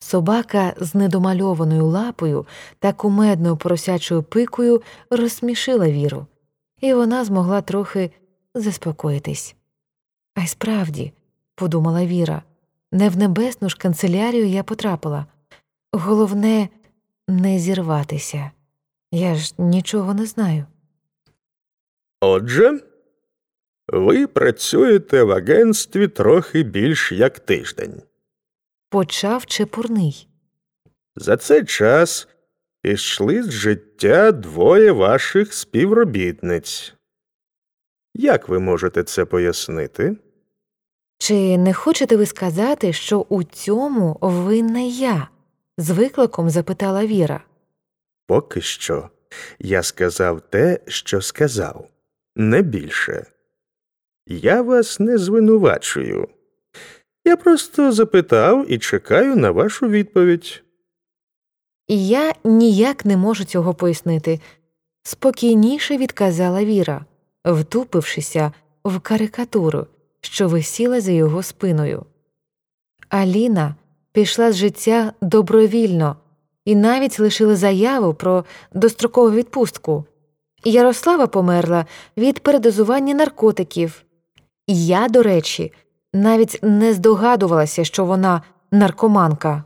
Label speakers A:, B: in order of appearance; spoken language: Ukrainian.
A: Собака з недомальованою лапою та кумедною поросячою пикою розсмішила віру, і вона змогла трохи заспокоїтись. А й справді, подумала Віра, не в небесну ж канцелярію я потрапила. Головне не зірватися. Я ж нічого не знаю.
B: Отже, ви працюєте в агентстві трохи більш як тиждень.
A: Почав чепурний.
B: За цей час ішли з життя двоє ваших співробітниць. Як ви можете це пояснити?
A: Чи не хочете ви сказати, що у цьому винна я? з викликом запитала Віра.
B: Поки що я сказав те, що сказав, не більше. Я вас не звинувачую. Я просто запитав і чекаю на вашу відповідь.
A: Я ніяк не можу цього пояснити, спокійніше відказала Віра, втупившися в карикатуру, що висіла за його спиною. Аліна пішла з життя добровільно і навіть лишила заяву про дострокову відпустку. Ярослава померла від передозування наркотиків. Я, до речі, навіть не здогадувалася, що вона наркоманка.